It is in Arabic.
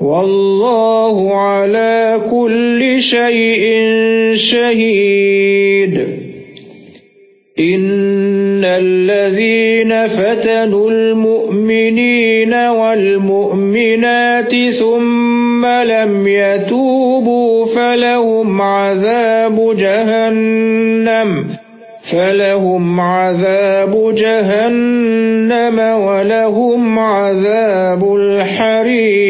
والله على كل شيء شهيد. إن الذين فتنوا المؤمنين والمؤمنات ثم لم يتوبوا فلهم عذاب جهنم فلهم عذاب جهنم ولهم عذاب الحريق.